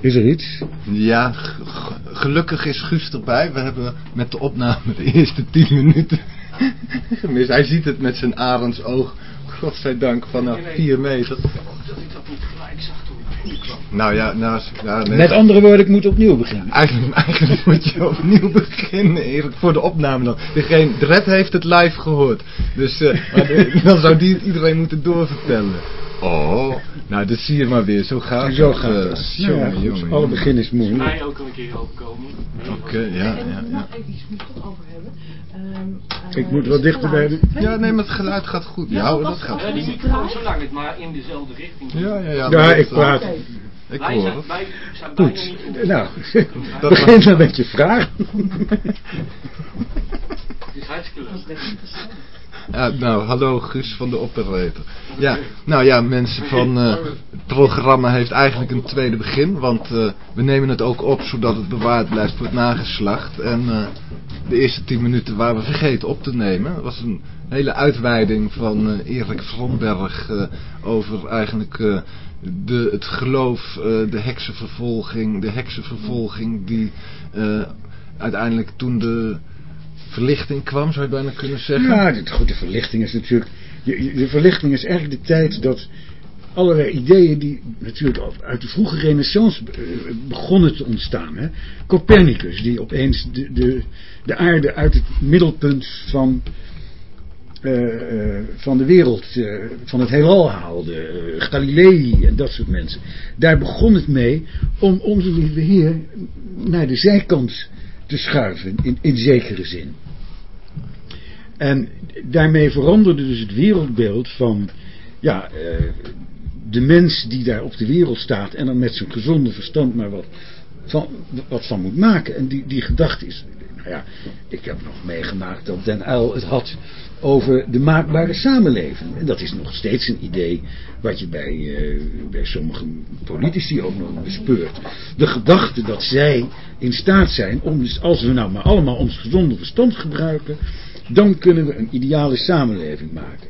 Is er iets? Ja, gelukkig is Guus erbij. We hebben met de opname de eerste 10 minuten gemist. Hij ziet het met zijn arendsoog, godzijdank, vanaf 4 meter. Dat ik dat niet gelijk zag toen ik binnenkwam. Nou ja, nou, nee, Met andere woorden, ik moet opnieuw beginnen. Eigenlijk, eigenlijk moet je opnieuw beginnen, Erik, voor de opname dan. Degene, de Red heeft het live gehoord. Dus eh, dan zou die het iedereen moeten doorvertellen. Oh, nou dat zie je maar weer. Zo gaat En zo het. gaat eh, het. Ja, jongen, goed, jongen, alle jongen. begin is moeilijk. Mij ook al een keer overkomen. Nee, Oké, ja, en ja, nog ja. even iets moet ik het over hebben. Ehm, Ik eh, moet is wat dichter bij de- Ja, nee, maar het geluid gaat goed. Ja, Ja, dat gaat Ja, goed. die microfoon, zolang het maar in dezelfde richting Ja, ja, ja. Ja, ik dat, praat. Ik Wij hoor zijn, het. wij zijn bijna Goed, nou, Dat begin dan met je vraag. Het is hartstikke leuk. Ja, nou, hallo Guus van de operator. Ja, nou ja, mensen van eh, het programma heeft eigenlijk een tweede begin. Want eh, we nemen het ook op zodat het bewaard blijft voor het nageslacht. En eh, de eerste tien minuten waren we vergeten op te nemen. Was een hele uitweiding van eh, Erik Vromberg eh, over eigenlijk eh, de, het geloof, eh, de heksenvervolging. De heksenvervolging die eh, uiteindelijk toen de verlichting kwam, zou je bijna kunnen zeggen. Ja, dit, goed, de verlichting is natuurlijk... De verlichting is eigenlijk de tijd dat allerlei ideeën die natuurlijk uit de vroege renaissance eh, begonnen te ontstaan. Hè? Copernicus, die opeens de, de, de aarde uit het middelpunt van, eh, eh, van de wereld, van het heelal haalde. Galilei en dat soort mensen. Daar begon het mee om onze lieve heer naar de zijkant te schuiven, in, in zekere zin. En daarmee veranderde dus het wereldbeeld van ja, eh, de mens die daar op de wereld staat en dan met zijn gezonde verstand maar wat van, wat van moet maken. En die, die gedachte is, nou ja, ik heb nog meegemaakt dat Den Uyl het had over de maakbare samenleving. En dat is nog steeds een idee wat je bij, eh, bij sommige politici ook nog bespeurt. De gedachte dat zij in staat zijn om, dus als we nou maar allemaal ons gezonde verstand gebruiken, dan kunnen we een ideale samenleving maken.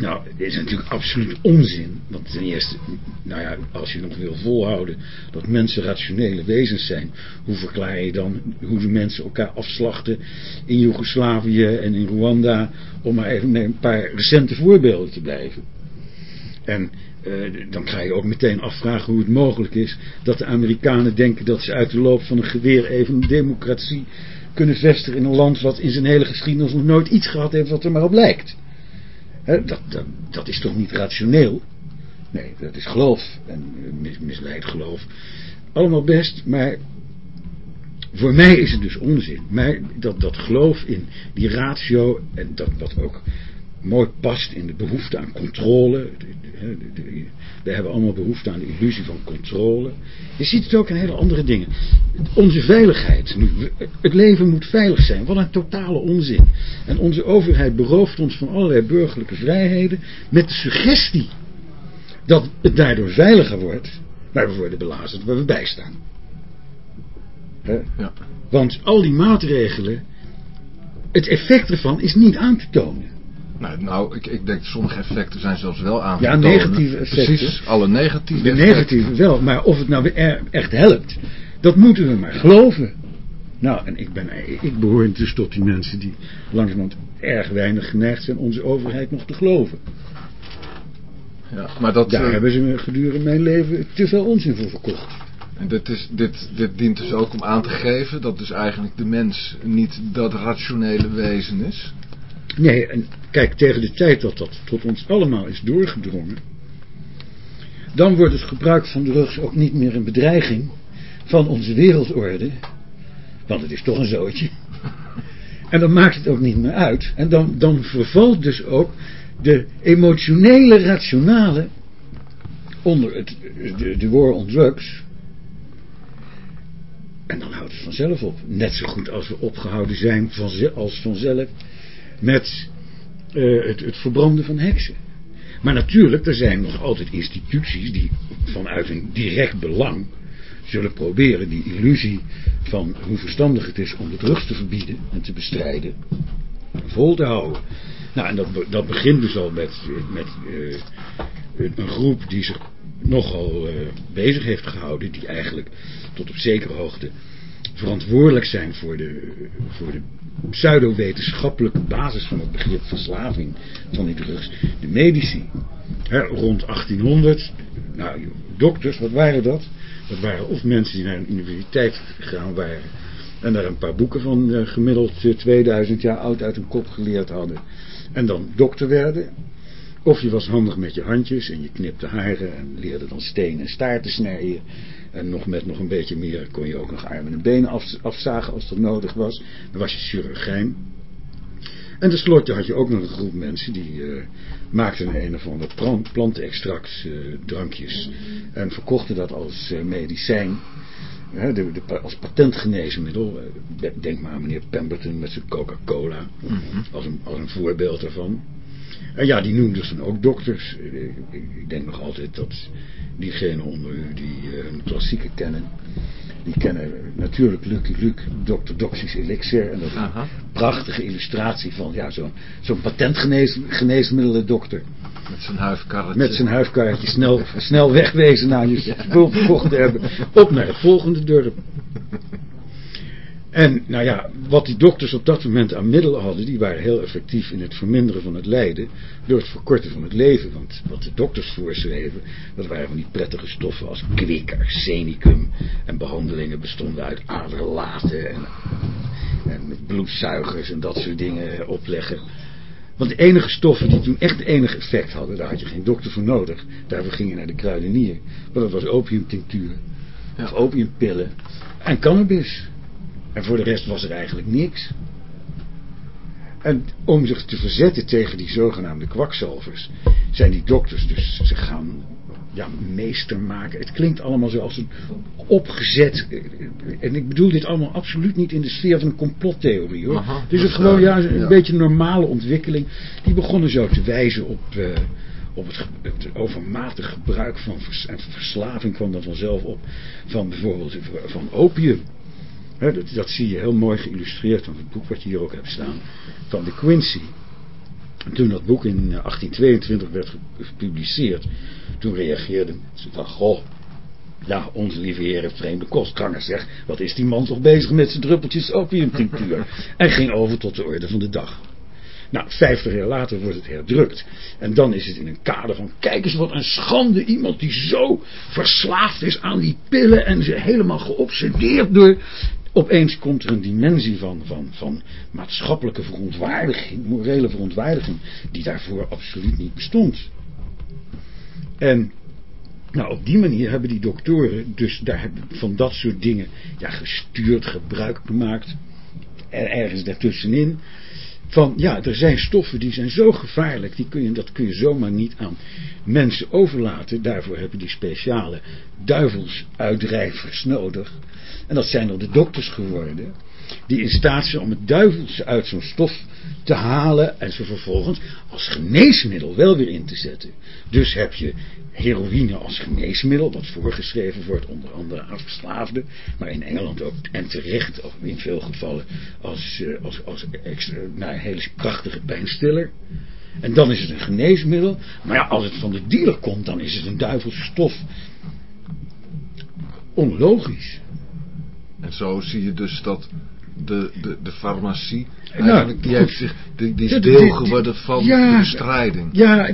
Nou, dit is natuurlijk absoluut onzin. Want ten eerste, nou ja, als je nog wil volhouden dat mensen rationele wezens zijn, hoe verklaar je dan hoe de mensen elkaar afslachten in Joegoslavië en in Rwanda, om maar even met een paar recente voorbeelden te blijven. En eh, dan ga je ook meteen afvragen hoe het mogelijk is dat de Amerikanen denken dat ze uit de loop van een geweer even een democratie kunnen vestigen in een land wat in zijn hele geschiedenis nog nooit iets gehad heeft wat er maar op lijkt. Dat, dat, is toch niet rationeel? Nee, dat is geloof. En eh, mis, misleid geloof. Allemaal best, maar voor mij is het dus onzin. Maar dat, dat geloof in die ratio, en dat wat ook mooi past in de behoefte aan controle. We hebben allemaal behoefte aan de illusie van controle. Je ziet het ook in hele andere dingen. Onze veiligheid. Het leven moet veilig zijn. Wat een totale onzin. En onze overheid berooft ons van allerlei burgerlijke vrijheden. Met de suggestie dat het daardoor veiliger wordt. Maar we worden belazerd waar we bij staan. Ja. Want al die maatregelen. Het effect ervan is niet aan te tonen. Nou, nou ik, ik denk sommige effecten zijn zelfs wel aan Ja, negatieve effecten. Precies, alle negatieve De effecten. negatieve wel, maar of het nou echt helpt, dat moeten we maar geloven. Nou, en ik, ben, ik behoor dus tot die mensen die langzamerhand erg weinig geneigd zijn onze overheid nog te geloven. Ja, maar dat, Daar eh, hebben ze me gedurende mijn leven te veel onzin voor verkocht. en dit, is, dit, dit dient dus ook om aan te geven dat dus eigenlijk de mens niet dat rationele wezen is. Nee, en kijk, tegen de tijd dat dat tot ons allemaal is doorgedrongen, dan wordt het gebruik van drugs ook niet meer een bedreiging van onze wereldorde, want het is toch een zootje. En dan maakt het ook niet meer uit. En dan, dan vervalt dus ook de emotionele rationale onder het, de, de war on drugs. En dan houdt het vanzelf op. Net zo goed als we opgehouden zijn van, als vanzelf met eh, het, het verbranden van heksen. Maar natuurlijk, er zijn nog altijd instituties die vanuit een direct belang zullen proberen die illusie van hoe verstandig het is om de drugs te verbieden en te bestrijden, vol te houden. Nou, en dat, dat begint dus al met, met eh, een groep die zich nogal eh, bezig heeft gehouden, die eigenlijk tot op zekere hoogte verantwoordelijk zijn voor de, voor de pseudo-wetenschappelijke basis van het begrip verslaving van die drugs, de medici. Rond 1800, nou, dokters, wat waren dat? Dat waren of mensen die naar een universiteit gegaan waren en daar een paar boeken van eh, gemiddeld eh, 2000 jaar oud uit hun kop geleerd hadden. En dan dokter werden. Of je was handig met je handjes en je knipte haren en leerde dan steen en staart te snijden. En nog met nog een beetje meer kon je ook nog armen en benen af, afzagen als dat nodig was. Dan was je chirurgijn. En tenslotte had je ook nog een groep mensen die eh, maakten een of ander plant- plantenextract eh, drankjes. En verkochten dat als eh, medicijn. De, de, als patentgeneesmiddel. Denk maar aan meneer Pemberton met zijn Coca-Cola. als, een, als een voorbeeld daarvan. En ja, die noemden ze dan ook dokters. Eh, Ik, ik denk nog altijd dat diegenen onder u die eh, een klassieke kennen. Die kennen natuurlijk Lucky Luke, Dr. Doxy's Elixir. En dat is een Aha. prachtige illustratie van ja, zo'n zo'n patentgeneesmiddelendokter. Met zijn huifkarretje. Met zijn huifkarretje snel, snel wegwezen na je spul verkocht te hebben. Op naar het volgende dorp. En nou ja, wat die dokters op dat moment aan middelen hadden, die waren heel effectief in het verminderen van het lijden door het verkorten van het leven. Want wat de dokters voorschreven, dat waren van die prettige stoffen als kwik, arsenicum en behandelingen bestonden uit aderlaten en, en bloedzuigers en dat soort dingen opleggen. Want de enige stoffen die toen echt enig effect hadden, daar had je geen dokter voor nodig. Daarvoor ging je naar de kruidenier. Maar dat was opiumtinctuur. Of opiumpillen. En cannabis. En voor de rest was er eigenlijk niks. En om zich te verzetten tegen die zogenaamde kwakzalvers, zijn die dokters dus ze gaan ja, meester maken. Het klinkt allemaal zoals een opgezet. eh, En ik bedoel dit allemaal absoluut niet in de sfeer van een complottheorie hoor. Aha, dus het gewoon ja, duidelijk, een ja. beetje normale ontwikkeling. Die begonnen zo te wijzen op, eh, op het, het overmatig gebruik van vers- en verslaving kwam dan vanzelf op. Van bijvoorbeeld van opium. Dat, zie je heel mooi geïllustreerd van het boek wat je hier ook hebt staan. Van de Quincy. En toen dat boek in eh, 1822 werd ge- gepubliceerd. Toen reageerden ze van goh. Ja, onze lieve heer vreemde kostgangers zeg. Wat is die man toch bezig met zijn druppeltjes opiumtinctuur. en ging over tot de orde van de dag. Nou, vijftig jaar later wordt het herdrukt. En dan is het in een kader van, kijk eens wat een schande. Iemand die zo verslaafd is aan die pillen en ze helemaal geobsedeerd door... Opeens komt er een dimensie van, van, van maatschappelijke verontwaardiging, morele verontwaardiging, die daarvoor absoluut niet bestond. En nou, op die manier hebben die doktoren dus daar van dat soort dingen ja, gestuurd, gebruik gemaakt. En ergens daartussenin. Van ja, er zijn stoffen die zijn zo gevaarlijk, die kun je, dat kun je zomaar niet aan mensen overlaten. Daarvoor hebben die speciale duivelsuitdrijvers nodig. En dat zijn er de dokters geworden. Die in staat zijn om het duivelse uit zo'n stof te halen en ze vervolgens als geneesmiddel wel weer in te zetten. Dus heb je heroïne als geneesmiddel, wat voorgeschreven wordt onder andere aan verslaafden, maar in Engeland ook en terecht, of in veel gevallen, als, eh, als, als extra, nou, een hele prachtige pijnstiller. En dan is het een geneesmiddel, maar ja, als het van de dealer komt, dan is het een duivelse stof. Onlogisch. En zo zie je dus dat de, de, de farmacie, eigenlijk, die, heeft zich, die, die is Ja, deel geworden van ja. de bestrijding. Ja,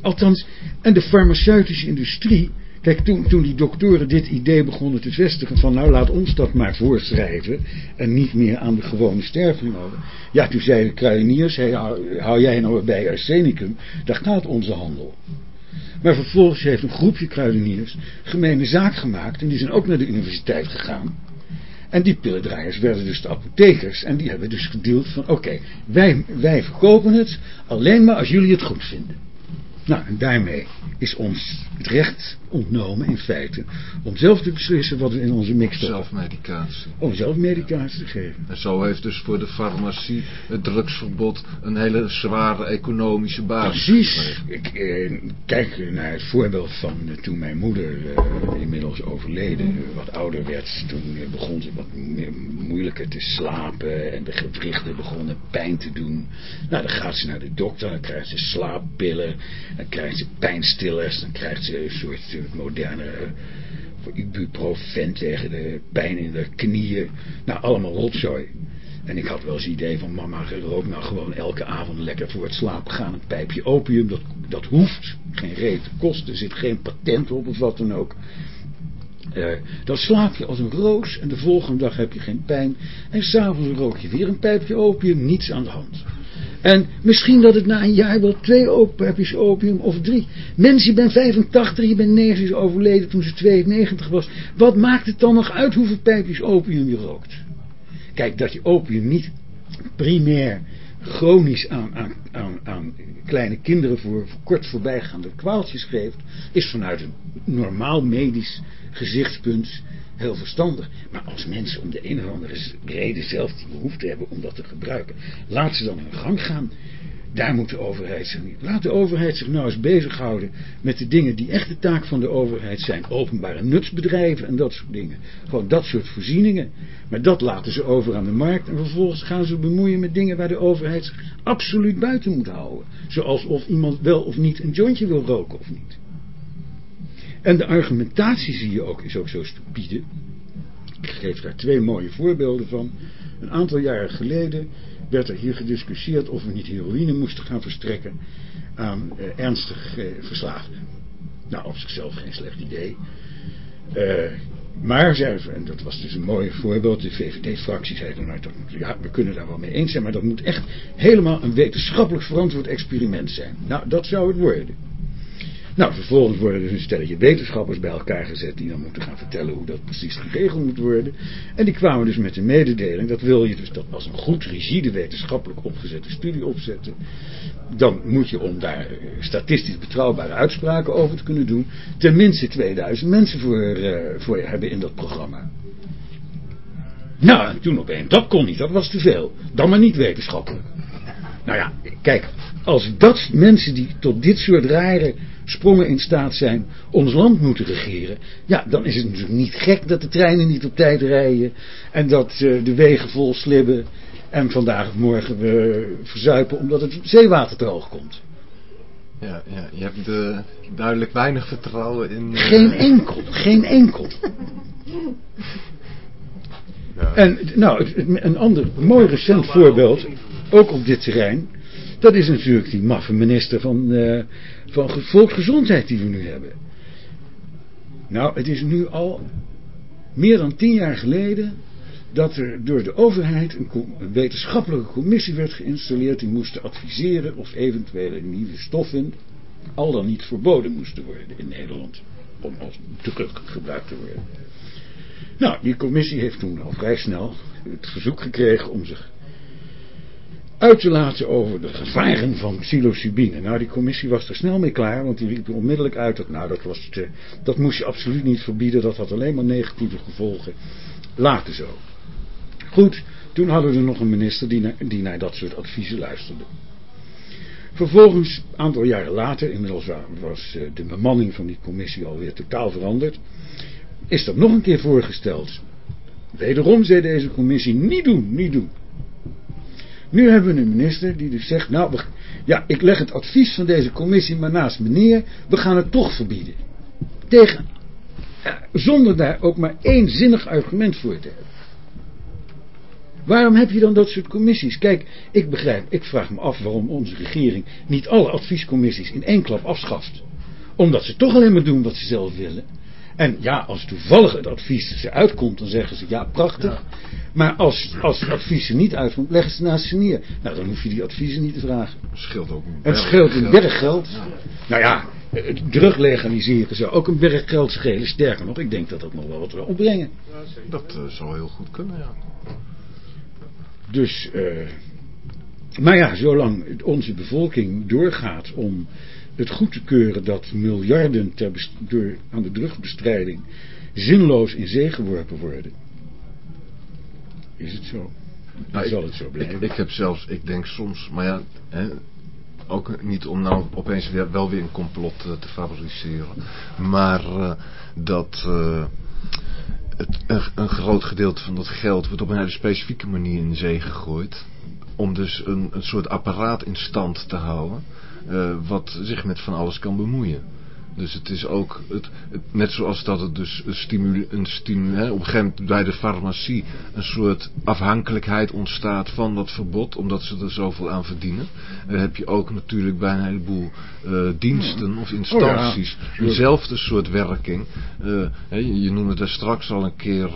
althans, en de farmaceutische industrie. Kijk, toen, toen die doktoren dit idee begonnen te vestigen van nou laat ons dat maar voorschrijven en niet meer aan de gewone sterveling over. Ja, toen zeiden de hey, hou, hou jij nou bij arsenicum, daar gaat onze handel. Maar vervolgens heeft een groepje kruideniers gemene zaak gemaakt en die zijn ook naar de universiteit gegaan. En die pillendraaiers werden dus de apothekers. En die hebben dus gedeeld van oké, wij, wij verkopen het alleen maar als jullie het goed vinden. Nou, en daarmee is ons het recht ontnomen in feite om zelf te beslissen wat we in onze mix stoppen. Zelfmedicatie. Om zelf medicatie te geven. En zo heeft dus voor de farmacie het drugsverbod een hele zware economische basis Precies. Ik eh, kijk naar het voorbeeld van eh, toen mijn moeder eh, inmiddels overleden, wat ouder werd. Toen begon ze wat meer moeilijker te slapen en de gewrichten begonnen pijn te doen. Nou, dan gaat ze naar de dokter, dan krijgt ze slaappillen. Dan krijgt ze pijnstillers, dan krijgt ze een soort moderne eh, ibuprofen tegen de pijn in de knieën. Nou, allemaal rotzooi. En ik had wel eens het idee van mama, rook nou gewoon elke avond lekker voor het slapen gaan een pijpje opium. Dat, dat hoeft. Geen reet te kosten. Er zit geen patent op of wat dan ook. Eh, dan slaap je als een roos en de volgende dag heb je geen pijn. En s'avonds rook je weer een pijpje opium, niets aan de hand. En misschien dat het na een jaar wel twee pijpjes opium of drie. Mensen, je bent 85, je bent 9 is overleden toen ze 92 was. Wat maakt het dan nog uit hoeveel pijpjes opium je rookt? Kijk, dat je opium niet primair chronisch aan, aan, aan, aan kleine kinderen voor, voor kort voorbijgaande kwaaltjes geeft, is vanuit een normaal medisch gezichtspunt heel verstandig. Maar als mensen om de een of andere reden zelf die behoefte hebben om dat te gebruiken, laat ze dan hun gang gaan. Daar moet de overheid zich niet. Laat de overheid zich nou eens bezighouden met de dingen die echt de taak van de overheid zijn. Openbare nutsbedrijven en dat soort dingen. Gewoon dat soort voorzieningen. Maar dat laten ze over aan de markt. En vervolgens gaan ze bemoeien met dingen waar de overheid zich absoluut buiten moet houden. Zoals of iemand wel of niet een jointje wil roken of niet. En de argumentatie zie je ook, is ook zo stupide. Ik geef daar twee mooie voorbeelden van. Een aantal jaren geleden werd er hier gediscussieerd of we niet heroïne moesten gaan verstrekken aan eh, ernstig eh, verslaafden. Nou, op zichzelf geen slecht idee. Eh, maar, zei ze, en dat was dus een mooi voorbeeld, de VVD-fractie zei nou, dat, ja, we kunnen daar wel mee eens zijn, maar dat moet echt helemaal een wetenschappelijk verantwoord experiment zijn. Nou, dat zou het worden. Nou, vervolgens worden dus een stelletje wetenschappers bij elkaar gezet die dan moeten gaan vertellen hoe dat precies geregeld moet worden. En die kwamen dus met de mededeling, dat wil je dus dat als een goed rigide wetenschappelijk opgezette studie opzetten. Dan moet je om daar eh, statistisch betrouwbare uitspraken over te kunnen doen, tenminste 2000 mensen voor, eh, voor hebben in dat programma. Nou, en toen opeens, dat kon niet, dat was te veel. Dan maar niet wetenschappelijk. Nou ja, kijk, als dat mensen die tot dit soort rare sprongen in staat zijn ons land moeten regeren, ja, dan is het natuurlijk niet gek dat de treinen niet op tijd rijden en dat uh, de wegen vol slibben en vandaag of morgen we verzuipen omdat het zeewater te hoog komt. Ja, ja je hebt uh, duidelijk weinig vertrouwen in... Uh... Geen enkel, geen enkel. Ja. En nou, een ander mooi recent voorbeeld, ook op dit terrein, dat is natuurlijk die maffe minister van, uh, van volksgezondheid die we nu hebben. Nou, het is nu al meer dan tien jaar geleden dat er door de overheid een, wetenschappelijke commissie werd geïnstalleerd die moest adviseren of eventuele nieuwe stoffen al dan niet verboden moesten worden in Nederland om als druk gebruikt te worden. Nou, die commissie heeft toen al vrij snel het verzoek gekregen om zich uit te laten over de gevaren van psilocybine. Nou, die commissie was er snel mee klaar, want die riep onmiddellijk uit dat, nou, dat, was te, dat moest je absoluut niet verbieden, dat had alleen maar negatieve gevolgen. Later zo. Goed, toen hadden we nog een minister die naar, die naar dat soort adviezen luisterde. Vervolgens, een aantal jaren later, inmiddels was de bemanning van die commissie alweer totaal veranderd, is dat nog een keer voorgesteld. Wederom zei deze commissie, niet doen, niet doen. Nu hebben we een minister die dus zegt, nou, ja, ik leg het advies van deze commissie maar naast me neer, we gaan het toch verbieden. Tegen, zonder daar ook maar één zinnig argument voor te hebben. Waarom heb je dan dat soort commissies? Kijk, ik begrijp, ik vraag me af waarom onze regering niet alle adviescommissies in één klap afschaft. Omdat ze toch alleen maar doen wat ze zelf willen. En ja, als toevallig het advies er uitkomt, dan zeggen ze ja, prachtig. Ja. Maar als, als er niet uitkomt, leggen ze naast ze neer. Nou, dan hoef je die adviezen niet te vragen. Het scheelt ook een Het scheelt een berg geld. Ja. Nou ja, het drug legaliseren zou ook een berg geld schelen. Sterker nog, ik denk dat dat nog wel wat wil opbrengen. Dat uh, zou heel goed kunnen, ja. Dus, uh, maar ja, zolang onze bevolking doorgaat om het goed te keuren dat miljarden ter door, aan de drugbestrijding zinloos in zee geworpen worden, is het zo. Nou, zal ik, het zo blijven. Ik, ik, heb zelfs, ik denk soms, maar ja, hè, ook niet om nou opeens weer, wel weer een complot uh, te favoriseren, maar uh, dat uh, het, een, een, groot gedeelte van dat geld wordt op een hele specifieke manier in de zee gegooid. om dus een, een soort apparaat in stand te houden, eh, wat zich met van alles kan bemoeien. Dus het is ook, het, het, net zoals dat het dus een stimule, een stimule hè, op een gegeven moment bij de farmacie een soort afhankelijkheid ontstaat van dat verbod, omdat ze er zoveel aan verdienen. Uh, heb je ook natuurlijk bij een heleboel uh, diensten of instanties Oh ja, eenzelfde soort werking. Uh, hè, je, je noemde daar straks al een keer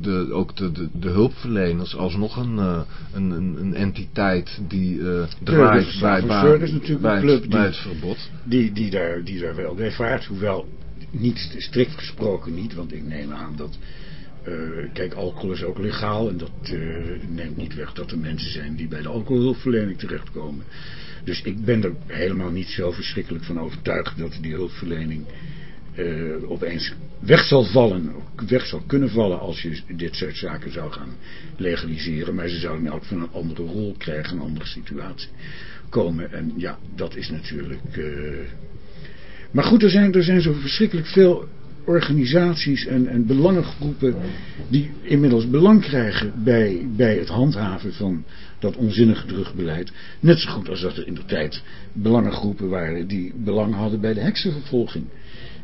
de, ook de, de, de hulpverleners als nog een, een, een, een entiteit die draait Ja, bij, is natuurlijk bij, een club het, bij die- het verbod. die, die, daar, die daar wel bij vaart. Hoewel niet strikt gesproken niet, want ik neem aan dat. eh, kijk, alcohol is ook legaal en dat eh, neemt niet weg dat er mensen zijn die bij de alcoholhulpverlening terechtkomen. Dus ik ben er helemaal niet zo verschrikkelijk van overtuigd dat die hulpverlening eh, opeens weg zal vallen, ook weg zal kunnen vallen als je dit soort zaken zou gaan legaliseren. Maar ze zouden elk geval een andere rol krijgen, een andere situatie komen. En ja, dat is natuurlijk. eh, Maar goed, er zijn, er zijn zo verschrikkelijk veel organisaties en, en belangengroepen die inmiddels belang krijgen bij, bij het handhaven van dat onzinnige drugbeleid. Net zo goed als dat er in de tijd belangengroepen waren die belang hadden bij de heksenvervolging.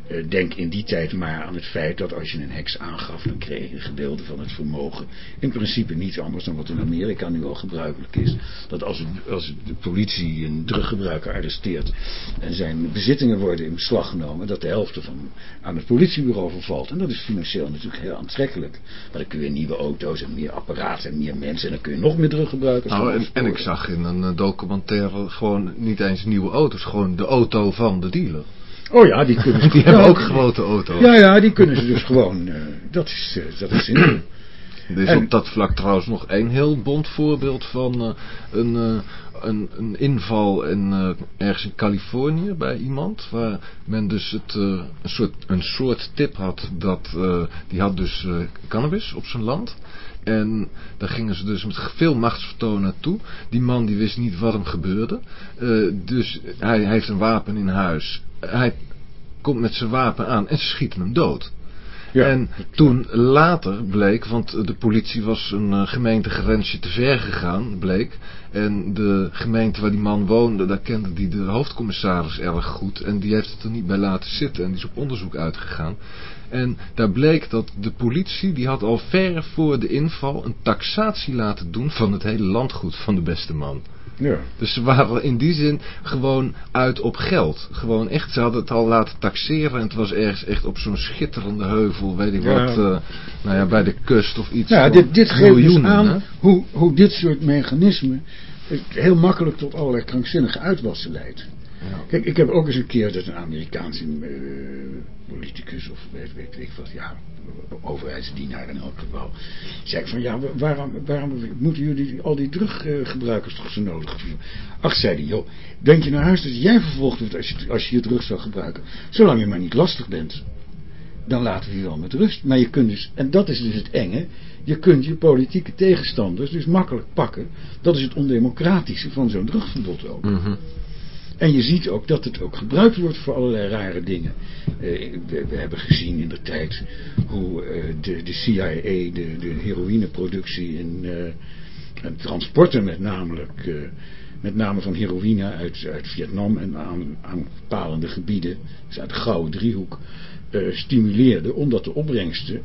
Eh, denk in die tijd maar aan het feit dat als je een heks aangaf, dan kreeg je een gedeelte van het vermogen. In principe niets anders dan wat in Amerika nu al gebruikelijk is. Dat als, als de politie een druggebruiker arresteert en zijn bezittingen worden in beslag genomen, dat de helft ervan aan het politiebureau vervalt. En dat is financieel natuurlijk heel aantrekkelijk. Maar dan kun je nieuwe auto's en meer apparaten en meer mensen en dan kun je nog meer druggebruikers Nou, en, en ik zag in een eh, documentaire gewoon niet eens nieuwe auto's, gewoon de auto van de dealer. Oh ja, die kunnen ze Die hebben ook grote auto's. Ja, ja, die kunnen ze dus gewoon. eh, dat is, eh, dat is zinvol. Er is En- op dat vlak trouwens nog één heel bond voorbeeld van eh, een, een, een inval in, ergens in Californië bij iemand. Waar men dus het, een, soort, een soort tip had dat die had dus cannabis op zijn land. En daar gingen ze dus met veel machtsvertoon naartoe. Die man die wist niet wat hem gebeurde. Eh, dus hij, hij heeft een wapen in huis. Hij komt met zijn wapen aan en ze schieten hem dood. Ja, en toen later bleek, want de politie was een uh, gemeentegrensje te ver gegaan, bleek. En de gemeente waar die man woonde, daar kende die de hoofdcommissaris erg goed. En die heeft het er niet bij laten zitten en die is op onderzoek uitgegaan. En daar bleek dat de politie, die had al ver voor de inval een taxatie laten doen van het hele landgoed van de beste man. ja. Dus ze waren in die zin gewoon uit op geld. Gewoon echt, ze hadden het al laten taxeren en het was ergens echt op zo'n schitterende heuvel, weet ik Ja. wat, uh, nou ja, bij de kust of iets. Ja, dit, dit geeft dus aan hè? hoe, hoe dit soort mechanismen eh, heel makkelijk tot allerlei krankzinnige uitwassen leidt. Ja. Kijk, ik heb ook eens een keer dat een Amerikaanse eh, politicus of weet, weet ik wat, ja, overheidsdienaar in elk geval, zei van ja, waarom, waarom moeten jullie al die druggebruikers toch zo nodig hebben? Ach, zei hij, joh, denk je naar huis dat jij vervolgd wordt als je, als je je drugs zou gebruiken, zolang je maar niet lastig bent dan laten we je wel met rust. Maar je kunt dus, en dat is dus het enge, je kunt je politieke tegenstanders dus makkelijk pakken. Dat is het ondemocratische van zo'n drugverbod ook. Mhm. En je ziet ook dat het ook gebruikt wordt voor allerlei rare dingen. Eh, we, hebben gezien in de tijd hoe eh, de, CIA de, heroïneproductie en, eh, en transporten met namelijk... met name van heroïne uit, uit Vietnam en aan, aanpalende gebieden, dus uit de Gouden Driehoek, eh, stimuleerde, omdat de opbrengsten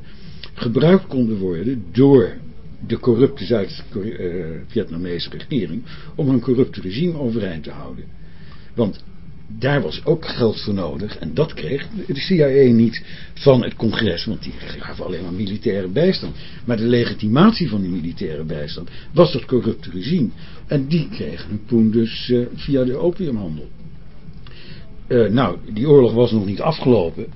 gebruikt konden worden door de corrupte Zuid-Vietnamese regering om een corrupte regime overeind te houden. Want daar was ook geld voor nodig en dat kreeg de CIA niet van het congres, want die gaven alleen maar militaire bijstand. Maar de legitimatie van die militaire bijstand was dat corrupte regime. En die kregen hun poen dus uh, via de opiumhandel. Uh, nou, die oorlog was nog niet afgelopen.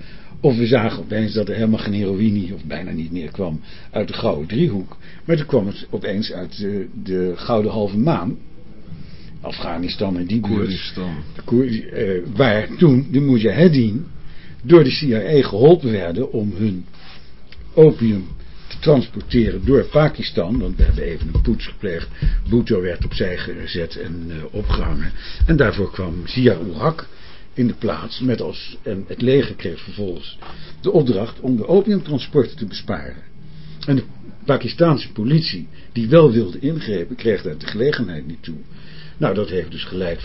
Of we zagen opeens dat er helemaal geen heroïne, of bijna niet meer kwam, uit de Gouden Driehoek. Maar toen kwam het opeens uit de, de Gouden Halve Maan. Afghanistan en die buurt. Uh, waar toen de Mujahedin door de CIA geholpen werden om hun opium te transporteren door Pakistan. Want we hebben even een poets gepleegd. Bhutto werd opzij gezet en uh, opgehangen. En daarvoor kwam Zia-ul-Haq in de plaats. Met als, en het leger kreeg vervolgens de opdracht om de opiumtransporten te besparen. En de Pakistaanse politie, die wel wilde ingrepen, kreeg daar de gelegenheid niet toe. Nou, dat heeft dus geleid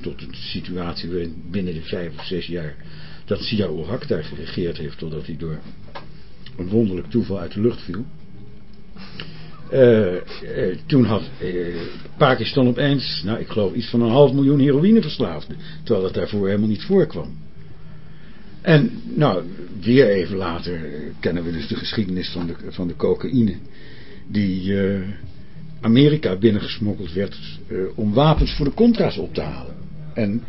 tot een situatie waarin binnen de vijf of zes jaar dat Zia-ul Haq daar geregeerd heeft, totdat hij door een wonderlijk toeval uit de lucht viel. Eh, eh, toen had eh, Pakistan opeens, nou ik geloof iets van een half miljoen heroïneverslaafden, terwijl dat daarvoor helemaal niet voorkwam. En nou, weer even later kennen we dus de geschiedenis van de, van de cocaïne, die Amerika binnengesmokkeld werd eh, om wapens voor de contra's op te halen. En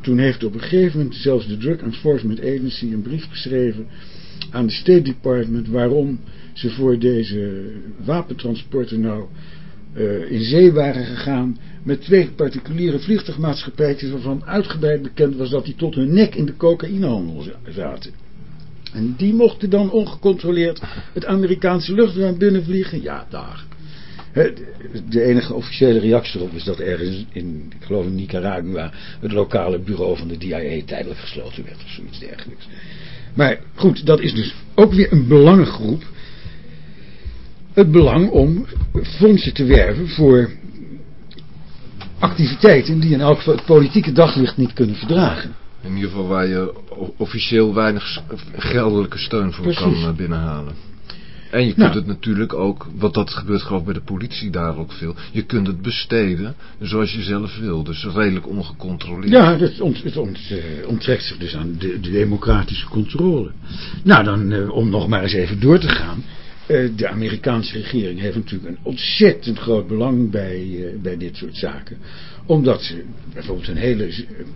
toen heeft op een gegeven moment zelfs de Drug Enforcement Agency een brief geschreven aan de State Department waarom ze voor deze wapentransporten nou eh, in zee waren gegaan met twee particuliere vliegtuigmaatschappijtjes waarvan uitgebreid bekend was dat die tot hun nek in de cocaïnehandel za- zaten. En die mochten dan ongecontroleerd het Amerikaanse luchtruim binnenvliegen. Ja, daar. De enige officiële reactie erop is dat ergens in, ik geloof in Nicaragua, het lokale bureau van de DIA tijdelijk gesloten werd of zoiets dergelijks. Maar goed, dat is dus ook weer een belangengroep. Het belang om fondsen te werven voor activiteiten die in elk geval het politieke daglicht niet kunnen verdragen. In ieder geval waar je officieel weinig geldelijke steun voor Precies. kan eh, binnenhalen. En je kunt het natuurlijk ook, want dat gebeurt geloof ik bij de politie daar ook veel. Je kunt het besteden zoals je zelf wil. Dus redelijk ongecontroleerd. Ja, het, ont, het ont, eh, onttrekt zich dus aan de, de democratische controle. Nou, dan eh, om nog maar eens even door te gaan. Eh, de Amerikaanse regering heeft natuurlijk een ontzettend groot belang bij, bij dit soort zaken. Omdat ze bijvoorbeeld een hele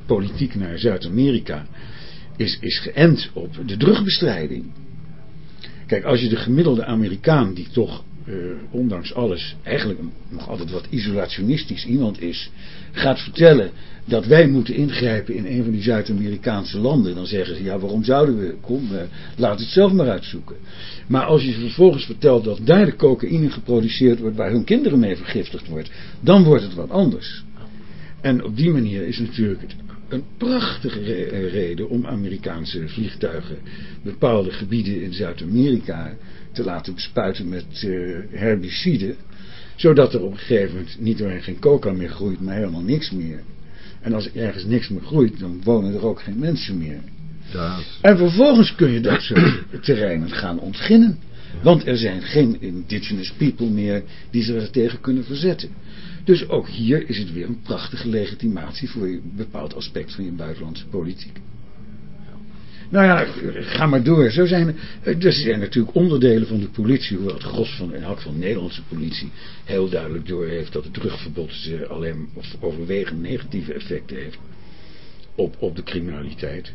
politiek naar Zuid-Amerika is, is geënt op de drugbestrijding. Kijk, als je de gemiddelde Amerikaan, die toch eh, ondanks alles eigenlijk nog altijd wat isolationistisch iemand is, gaat vertellen dat wij moeten ingrijpen in een van die Zuid-Amerikaanse landen, dan zeggen ze, ja waarom zouden we, kom, eh, laat het zelf maar uitzoeken. Maar als je vervolgens vertelt dat daar de cocaïne geproduceerd wordt waar hun kinderen mee vergiftigd wordt, dan wordt het wat anders. En op die manier is natuurlijk het een prachtige re- eh, reden om Amerikaanse vliegtuigen bepaalde gebieden in Zuid-Amerika te laten bespuiten met eh, herbiciden. Zodat er op een gegeven moment niet alleen geen coca meer groeit, maar helemaal niks meer. En als er ergens niks meer groeit, dan wonen er ook geen mensen meer. Ja, En vervolgens kun je dat soort terreinen gaan ontginnen. Want er zijn geen indigenous people meer die zich er tegen kunnen verzetten. Dus ook hier is het weer een prachtige legitimatie voor een bepaald aspect van je buitenlandse politiek. Nou ja, ga maar door. Zo zijn, er zijn natuurlijk onderdelen van de politie, hoewel het gros van, in elk geval de Nederlandse politie, heel duidelijk door heeft dat het terugverbod eh, alleen of overwegend negatieve effecten heeft op, op de criminaliteit.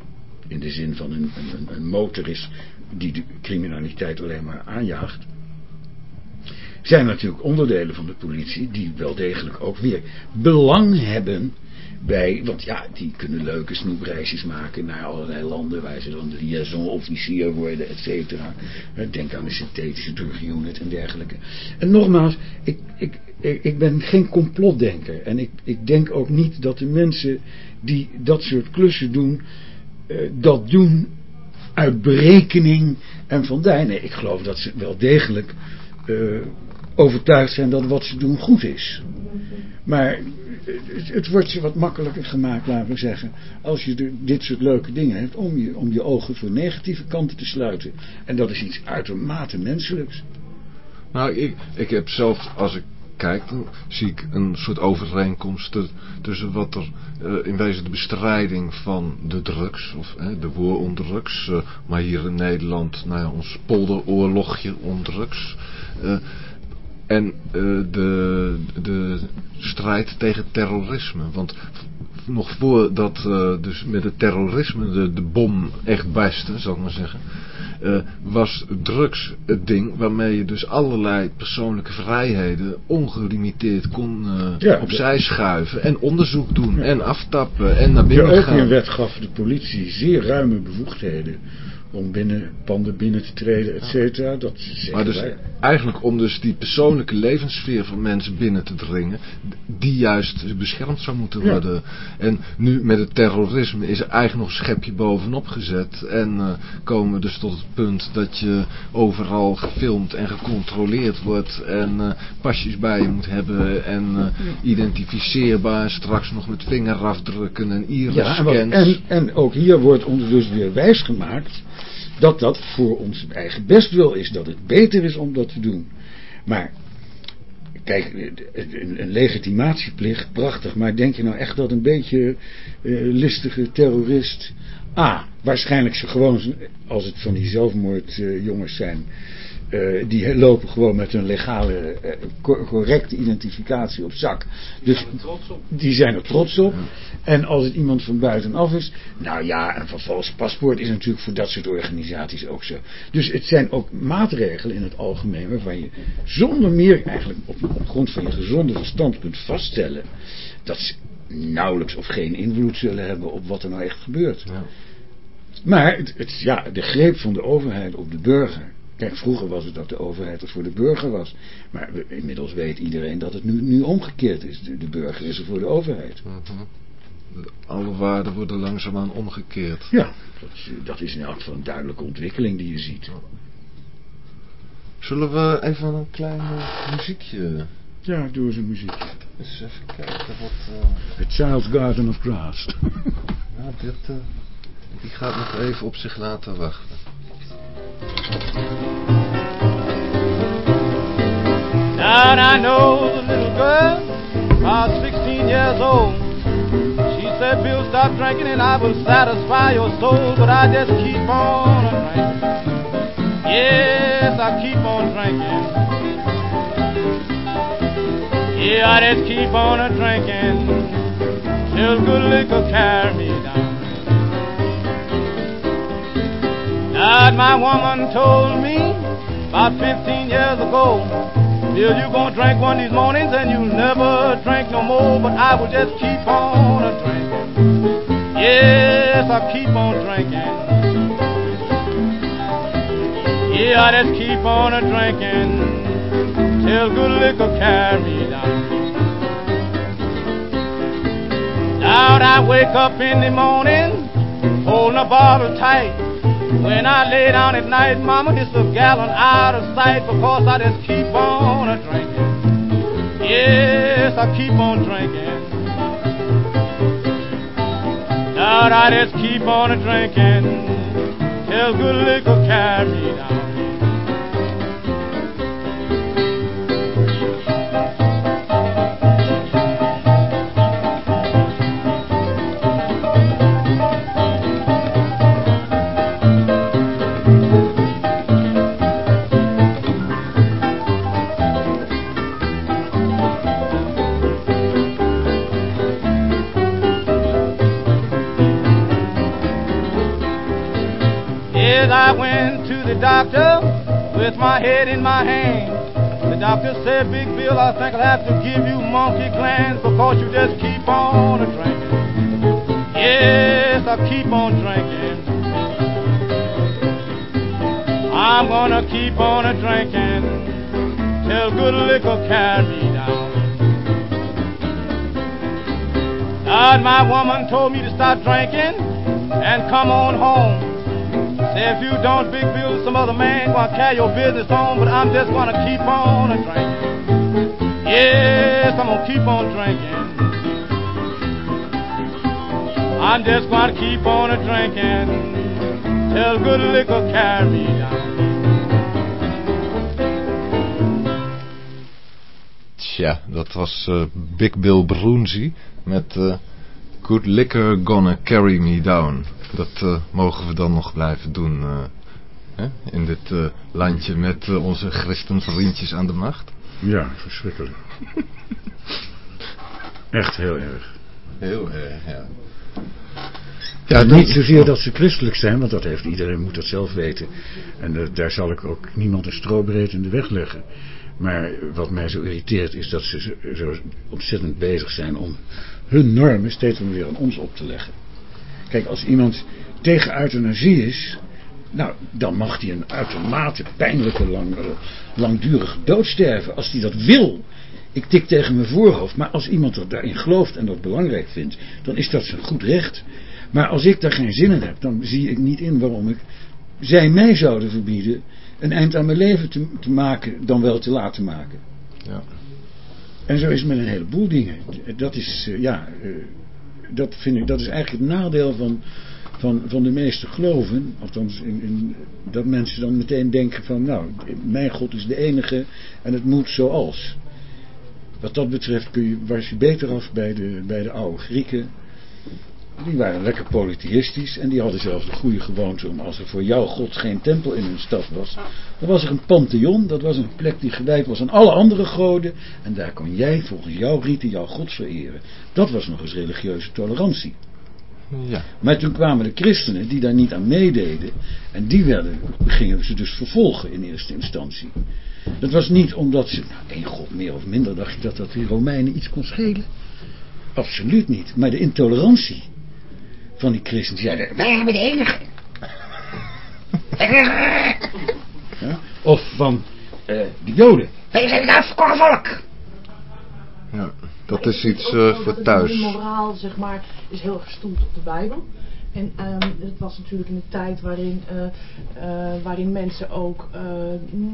In de zin van een, een, een motor is die de criminaliteit alleen maar aanjaagt. Zijn natuurlijk onderdelen van de politie die wel degelijk ook weer belang hebben bij, want ja, die kunnen leuke snoepreisjes maken naar allerlei landen waar ze dan liaison-officier worden, et cetera. Eh, Denk aan de synthetische drugunit en dergelijke. En nogmaals, ik, ik, ik, ik ben geen complotdenker en ik, ik denk ook niet dat de mensen die dat soort klussen doen, eh, dat doen uit berekening en vandaar. Nee, ik geloof dat ze wel degelijk eh, overtuigd zijn dat wat ze doen goed is. Maar eh, het, wordt je wat makkelijker gemaakt, laten we zeggen, als je dit soort leuke dingen hebt, om je, om je ogen voor negatieve kanten te sluiten. En dat is iets uitermate menselijks. Nou, ik, ik heb zelf, als ik kijk, dan zie ik een soort overeenkomst tussen wat er eh, in wezen de bestrijding van de drugs, of de war on drugs, eh, maar hier in Nederland, nou ja, ons polderoorlogje on drugs, eh, en de, de strijd tegen terrorisme. Want nog voordat dus met het terrorisme de, de bom echt barstte, zal ik maar zeggen, eh, was drugs het ding waarmee je dus allerlei persoonlijke vrijheden ongelimiteerd kon eh, Ja, opzij schuiven en onderzoek doen en aftappen en naar De binnen gaan. opiumwet gaf de politie zeer ruime bevoegdheden om binnen panden binnen te treden, et cetera. Dat Maar dus. Eigenlijk om dus die persoonlijke levenssfeer van mensen binnen te dringen, die juist beschermd zou moeten Ja. worden. En nu met het terrorisme is er eigenlijk nog een schepje bovenop gezet. En eh, komen we dus tot het punt dat je overal gefilmd en gecontroleerd wordt. En eh, pasjes bij je moet hebben. En eh, identificeerbaar. Straks nog met vingerafdrukken en Ja, en, wat- iris-scans. en, en ook hier wordt ons dus weer wijsgemaakt dat dat voor ons eigen bestwil is. Dat het beter is om dat te doen. Maar, kijk, een, legitimatieplicht, prachtig. Maar denk je nou echt dat een beetje eh, listige terrorist... A, waarschijnlijk ze gewoon, als het van die zelfmoordjongens zijn... eh, die lopen gewoon met hun legale, eh, co- correcte identificatie op zak. Dus Zijn we trots op. die zijn er trots op. En als het iemand van buitenaf is. Nou ja, een vervalst paspoort is natuurlijk voor dat soort organisaties ook zo. Dus het zijn ook maatregelen in het algemeen. waarvan je zonder meer eigenlijk op, op grond van je gezonde verstand kunt vaststellen. dat ze nauwelijks of geen invloed zullen hebben op wat er nou echt gebeurt. Ja. Maar het, het, ja, de greep van de overheid op de burger. Kijk, vroeger was het dat de overheid er voor de burger was. Maar inmiddels weet iedereen dat het nu, nu omgekeerd is. De, de burger is er voor de overheid. Mhm. Alle waarden worden langzaamaan omgekeerd. Ja, dat is, dat is in elk geval een duidelijke ontwikkeling die je ziet. Zullen we even een klein eh, muziekje... Ja, doe eens een muziekje. Eens even kijken wat... eh, The Child's Garden of Grass. nou, dit, eh, die gaat nog even op zich laten wachten. Now I know the little girl, about 16 years old. She said, Bill, stop drinking and I will satisfy your soul, but I just keep on drinking. Yes, I keep on drinking. Yeah, I just keep on drinking till good liquor carry me down. Now my woman told me about 15 years ago. Bill, you gonna drink one these mornings and you'll never drink no more, but I will just keep on a drinking. Yes, I keep on drinking. Yeah, I just keep on a drinking till good liquor carry me down. Now I wake up in the morning, holding a bottle tight. When I lay down at night, mama, it's a gallon out of sight because I just keep on a drinking. Yes, I keep on drinking. Lord, I just keep on a drinking till good liquor carry me down. Head in my hand. The doctor said, Big Bill, I think I'll have to give you monkey glands because you just keep on drinking. Yes, I keep on drinking. I'm gonna keep on a drinking till good liquor carry me down. God, my woman told me to stop drinking and come on home. If you don't, Big Bill, some other man gonna carry your business on, but I'm just gonna keep on a drinking. Yes, I'm gonna keep on drinking. I'm just gonna keep on a drinking till good liquor carry me down. Tja, dat was eh, Big Bill Broonzy met eh, Good Liquor Gonna Carry Me Down. Dat eh, mogen we dan nog blijven doen eh, hè? in dit eh, landje met onze christenvriendjes aan de macht. Ja, verschrikkelijk. Echt heel erg. Heel erg, ja. Ja, niet zozeer dat ze christelijk zijn, want dat heeft iedereen moet dat zelf weten. En daar zal ik ook niemand een strobreed in de weg leggen. Maar wat mij zo irriteert is dat ze zo, zo ontzettend bezig zijn om hun normen steeds maar weer aan ons op te leggen. Kijk, als iemand tegen euthanasie is, nou, dan mag hij een uitermate pijnlijke, lang, eh, langdurige dood sterven. Als hij dat wil. Ik tik tegen mijn voorhoofd. Maar als iemand er daarin gelooft en dat belangrijk vindt, dan is dat zijn goed recht. Maar als ik daar geen zin in heb, dan zie ik niet in waarom ik zij mij zouden verbieden een eind aan mijn leven te, te maken, dan wel te laten maken. Ja. En zo is het met een heleboel dingen. Dat is, eh, ja, eh, dat vind ik, dat is eigenlijk het nadeel van, van, van de meeste geloven. Althans, in, in, dat mensen dan meteen denken van, nou, mijn God is de enige en het moet zoals. Wat dat betreft kun je, was je beter af bij de, bij de oude Grieken. Die waren lekker polytheïstisch en die hadden zelfs de goede gewoonte om als er voor jouw God geen tempel in hun stad was, dan was er een pantheon, dat was een plek die gewijd was aan alle andere goden en daar kon jij volgens jouw riten jouw God vereren. Dat was nog eens religieuze tolerantie. Ja. Maar toen kwamen de christenen die daar niet aan meededen en die werden, gingen ze dus vervolgen in eerste instantie. Dat was niet omdat ze, nou één God meer of minder, dacht je dat dat die Romeinen iets kon schelen? Absoluut niet. Maar de intolerantie van die christenen. Die zeiden, wij hebben de enige. ja? Of van eh, de joden. Wij zijn het uitverkoren volk. ja. Dat is iets eh, voor thuis. De moraal, zeg maar, is heel gestoeld op de Bijbel. En ehm, het was natuurlijk in een tijd waarin, eh, eh, waarin mensen ook eh,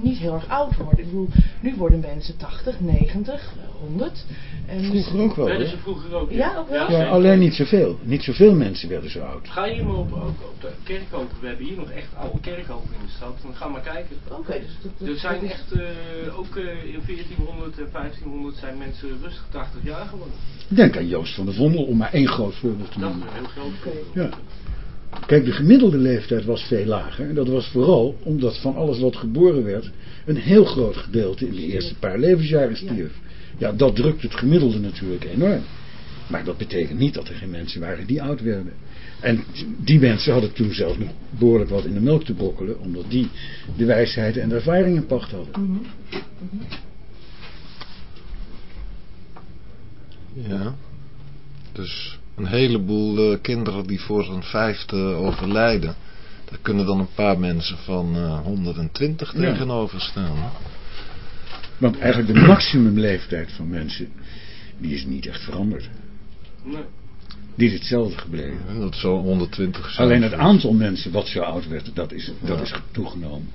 niet heel erg oud worden. Ik bedoel, nu worden mensen 80, 90, 100. En Vroeger ook wel. Werden Hè? ze vroeger ook? Ja, ook wel? Ja, alleen niet zoveel. Niet zoveel mensen werden zo oud. Ga hier maar op, ook op de kerkhoven. We hebben hier nog echt oude kerkhoven in de stad. Dan ga maar kijken. Oké, dus dat, dat, Er zijn echt, eh, ook eh, in 1400 en 1500 zijn mensen rustig 80 jaar geworden. Denk aan Joost van der Vondel, om maar één groot voorbeeld te Dat is noemen. een heel groot voorbeeld. Ja. Kijk, de gemiddelde leeftijd was veel lager. En dat was vooral omdat van alles wat geboren werd, een heel groot gedeelte in de eerste paar levensjaren stierf. Ja, dat drukt het gemiddelde natuurlijk enorm. Maar dat betekent niet dat er geen mensen waren die oud werden. En die mensen hadden toen zelfs nog behoorlijk wat in de melk te brokkelen, omdat die de wijsheid en de ervaring in pacht hadden. Mhm. Ja. Dus een heleboel eh, kinderen die voor een vijfde overlijden. Daar kunnen dan een paar mensen van eh 120 Ja. tegenover staan. Want eigenlijk de maximumleeftijd van mensen, die is niet echt veranderd. Nee. Die is hetzelfde gebleven. Ja, Dat zou 120 zijn. Alleen het aantal mensen wat zo oud werd, dat is, dat is toegenomen.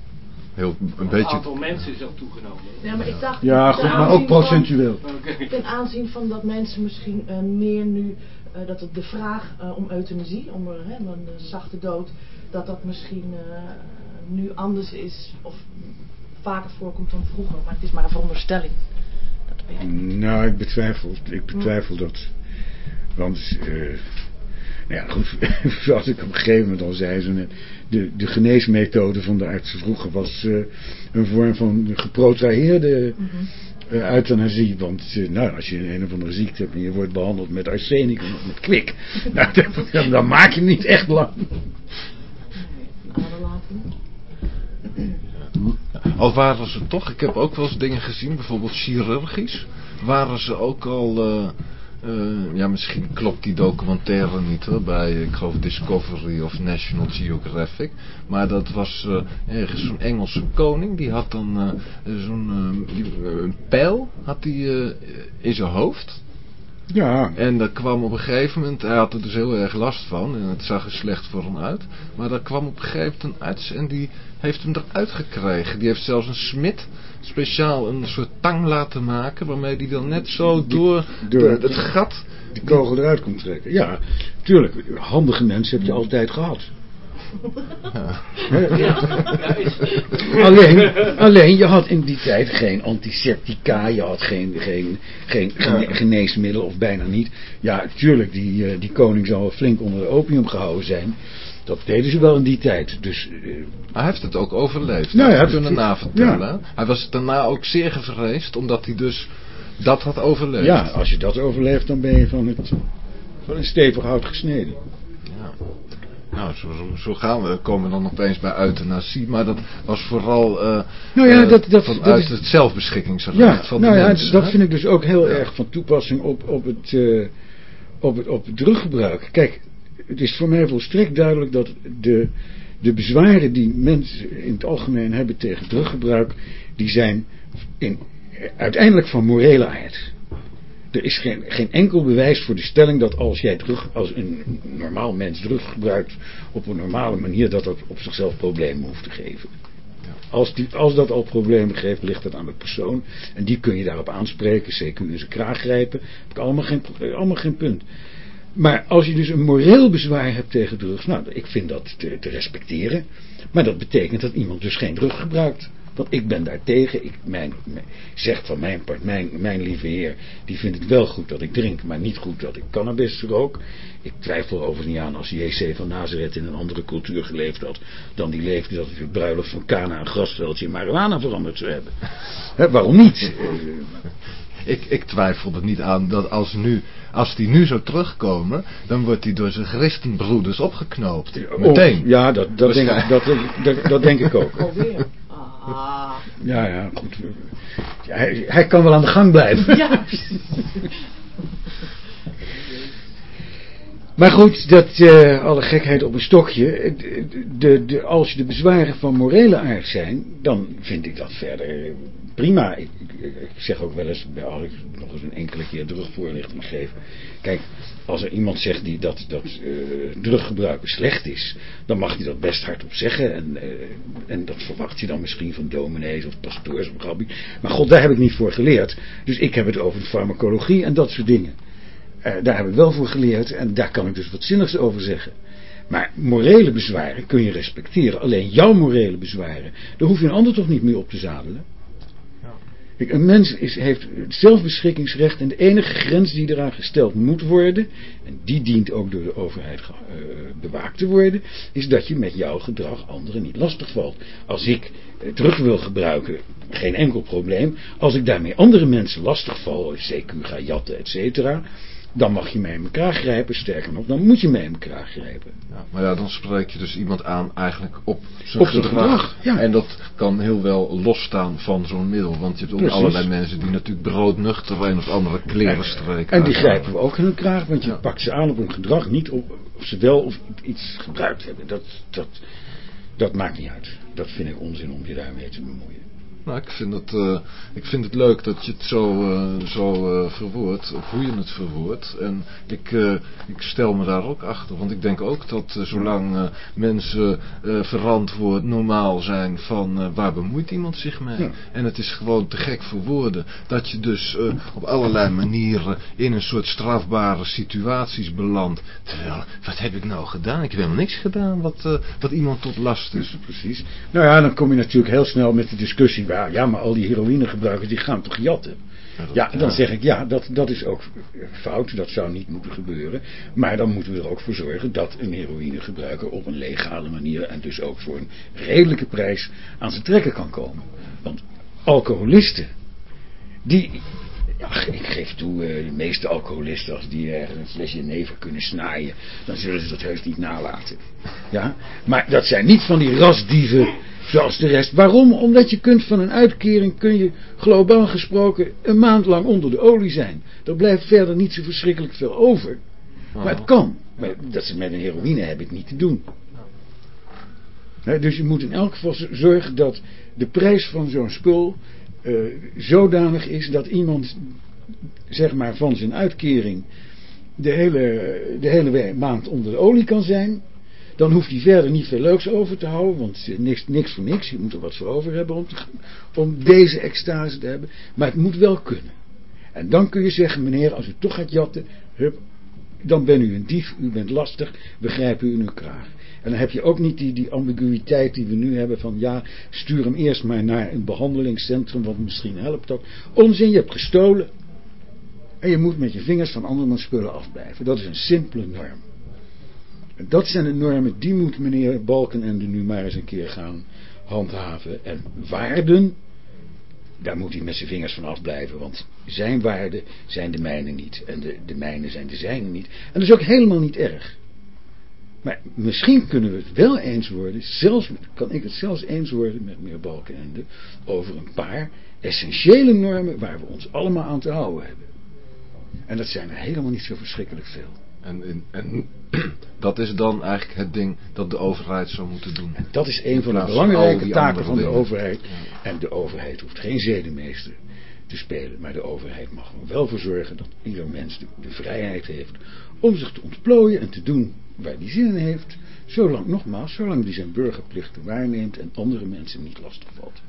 Heel, een Het beetje... aantal mensen is ook toegenomen. Ja, maar ik dacht... Ja, goed, maar ook van- procentueel. Oké. Ten aanzien van dat mensen misschien eh, meer nu, eh, dat het de vraag eh, om euthanasie, om hè, een eh, zachte dood, dat dat misschien eh, nu anders is of vaker voorkomt dan vroeger. Maar het is maar een veronderstelling. Dat weet ik niet. Nou, ik betwijfel, ik betwijfel dat. Want, eh, nou ja, goed, zoals ik op een gegeven moment al zei, zo net, de, de geneesmethode van de artsen vroeger was eh, een vorm van geprotraheerde eh, euthanasie. Want eh, nou, als je een of andere ziekte hebt en je wordt behandeld met arsenicum of met kwik, nou, dan, dan maak je niet echt lang. Al waren ze toch, ik heb ook wel eens dingen gezien, bijvoorbeeld chirurgisch. Waren ze ook al, eh, eh, ja misschien klopt die documentaire niet hoor, bij ik geloof Discovery of National Geographic. Maar dat was eh, ergens zo'n Engelse koning, die had dan eh, zo'n een pijl had die, in zijn hoofd. Ja, En dat kwam op een gegeven moment, hij had er dus heel erg last van en het zag er slecht voor hem uit. Maar daar kwam op een gegeven moment een arts en die heeft hem eruit gekregen. Die heeft zelfs een smid speciaal een soort tang laten maken waarmee die dan net zo door, door- door het gat... die kogel eruit komt trekken. Ja, tuurlijk, handige mensen heb je altijd gehad. Ja, Alleen, alleen, je had in die tijd geen antiseptica, je had geen, geen, geen gene- geneesmiddel of bijna niet. Ja, tuurlijk, die, eh, die koning zal wel flink onder de opium gehouden zijn. Dat deden ze wel in die tijd. Dus eh, Hij heeft het ook overleefd. Nou Nou, kunnen dat- navertellen. ja. Hij was daarna ook zeer gevreesd omdat hij dus dat had overleefd. ja, als je dat overleeft, dan ben je van, het, van een stevig hout gesneden. Ja. Nou, zo, zo, gaan we, komen we dan opeens bij euthanasie. Maar dat was vooral Nou ja, eh, dat- dat- vanuit dat is- het zelfbeschikkingsrecht Ja, van nou de ja, mensen. dat hè? vind ik dus ook heel erg van toepassing op, op, het, eh, op, het, op het druggebruik. Kijk, het is voor mij volstrekt duidelijk dat de, de bezwaren die mensen in het algemeen hebben tegen druggebruik, die zijn in, uiteindelijk van morele aard. Er is geen, geen enkel bewijs voor de stelling dat als jij drug, als een normaal mens drug gebruikt op een normale manier, dat dat op zichzelf problemen hoeft te geven. Als, die, als dat al problemen geeft, ligt dat aan de persoon. En die kun je daarop aanspreken, zeker in zijn kraag grijpen. Heb ik allemaal geen, allemaal geen punt. Maar als je dus een moreel bezwaar hebt tegen drugs, nou, ik vind dat te, te respecteren. Maar dat betekent dat iemand dus geen drug gebruikt. Want ik ben daar tegen. Ik mijn, mijn, zegt van mijn part, mijn, mijn lieve heer, die vindt het wel goed dat ik drink, maar niet goed dat ik cannabis rook. Ik twijfel overigens niet aan als JC van Nazareth in een andere cultuur geleefd had, dan die leefde dat het bruiloft van Cana een grasveldje in marijuana veranderd zou hebben. He, waarom niet? Ik, ik twijfel er niet aan dat als, nu, als die nu zou terugkomen, dan wordt hij door zijn christenbroeders opgeknoopt. Meteen. Oh, ja, dat, dat, denk, ik, dat, dat, dat denk ik ook. Alweer. Ah. Ja, ja, goed. Ja, hij, hij, kan wel aan de gang blijven. Ja, Maar goed, dat uh, alle gekheid op een stokje. De, de, als de bezwaren van morele aard zijn, dan vind ik dat verder prima. Ik, ik, ik zeg ook wel eens, als ik nog eens een enkele keer drugvoorlichting geef. Kijk, als er iemand zegt die dat, dat druggebruiken slecht is, dan mag hij dat best hardop zeggen. En, uh, en dat verwacht je dan misschien van dominees of pastoors of rabbi. Maar god, daar heb ik niet voor geleerd. Dus ik heb het over de farmacologie en dat soort dingen. Uh, daar heb ik wel voor geleerd en daar kan ik dus wat zinnigs over zeggen. Maar morele bezwaren kun je respecteren. Alleen jouw morele bezwaren, daar hoef je een ander toch niet meer op te zadelen. Kijk, een mens is, heeft het zelfbeschikkingsrecht en de enige grens die eraan gesteld moet worden, en die dient ook door de overheid uh, bewaakt te worden, is dat je met jouw gedrag anderen niet lastig valt. Als ik uh, terug wil gebruiken, geen enkel probleem. Als ik daarmee andere mensen lastig val, CQ ga jatten, et cetera, dan mag je mij in kraag grijpen. Sterker nog, dan moet je mij in kraag grijpen. Ja, maar ja, dan spreek je dus iemand aan eigenlijk op zijn op gedrag. gedrag ja. En dat kan heel wel losstaan van zo'n middel. Want je hebt ook Precies. allerlei mensen die natuurlijk broodnuchter een of andere kleren streken. En die grijpen we ook in hun kraag. Want je ja. pakt ze aan op hun gedrag. Niet op of ze wel of iets gebruikt hebben. Dat, dat, dat maakt niet uit. Dat vind ik onzin om je daarmee te bemoeien. Nou, ik vind het, uh, ik vind het leuk dat je het zo, uh, zo uh, verwoordt, of hoe je het verwoordt. En ik, ik stel me daar ook achter, want ik denk ook dat zolang mensen verantwoord normaal zijn van waar bemoeit iemand zich mee. Ja. En het is gewoon te gek voor woorden, dat je dus op allerlei manieren in een soort strafbare situaties belandt. Terwijl, wat heb ik nou gedaan? Ik heb helemaal niks gedaan wat, wat iemand tot last is. Precies. Nou ja, dan kom je natuurlijk heel snel met de discussie ja, ja, maar al die heroïnegebruikers die gaan toch jatten? Ja, dan zeg ik, ja, dat, dat is ook fout. Dat zou niet moeten gebeuren. Maar dan moeten we er ook voor zorgen dat een heroïnegebruiker op een legale manier... en dus ook voor een redelijke prijs aan zijn trekken kan komen. Want alcoholisten, die... Ja, ik geef toe, de meeste alcoholisten, als die ergens een flesje never kunnen snaaien... dan zullen ze dat heus niet nalaten. Ja? Maar dat zijn niet van die rasdieven zoals de rest. Waarom? Omdat je kunt van een uitkering, kun je globaal gesproken een maand lang onder de olie zijn. Er blijft verder niet zo verschrikkelijk veel over. Maar het kan. Maar dat ze met een heroïne hebben het niet te doen. He, dus je moet in elk geval zorgen dat de prijs van zo'n spul uh, zodanig is dat iemand zeg maar van zijn uitkering de hele, de hele maand onder de olie kan zijn. Dan hoeft hij verder niet veel leuks over te houden, want niks, niks voor niks. Je moet er wat voor over hebben om, om deze extase te hebben. Maar het moet wel kunnen. En dan kun je zeggen, meneer, als u toch gaat jatten, hup, dan bent u een dief, u bent lastig, we grijpen u in uw kraag. En dan heb je ook niet die, die ambiguïteit die we nu hebben van ja, stuur hem eerst maar naar een behandelingscentrum, want misschien helpt dat. Onzin, je hebt gestolen. En je moet met je vingers van andermans spullen afblijven. Dat is een simpele norm. Dat zijn de normen, die moet meneer Balkenende nu maar eens een keer gaan handhaven. En waarden, daar moet hij met zijn vingers van afblijven, want zijn waarden zijn de mijne niet. En de, de mijne zijn de zijne niet. En dat is ook helemaal niet erg. Maar misschien kunnen we het wel eens worden, zelfs kan ik het zelfs eens worden met meneer Balkenende, over een paar essentiële normen waar we ons allemaal aan te houden hebben. En dat zijn er helemaal niet zo verschrikkelijk veel. En, en, en dat is dan eigenlijk het ding dat de overheid zou moeten doen. En dat is een van de belangrijke taken van de dingen. overheid. En de overheid hoeft geen zedenmeester te spelen. Maar de overheid mag er wel voor zorgen dat ieder mens de, de vrijheid heeft om zich te ontplooien en te doen waar hij zin in heeft. Zolang, nogmaals, zolang hij zijn burgerplichten waarneemt en andere mensen niet lastigvalt.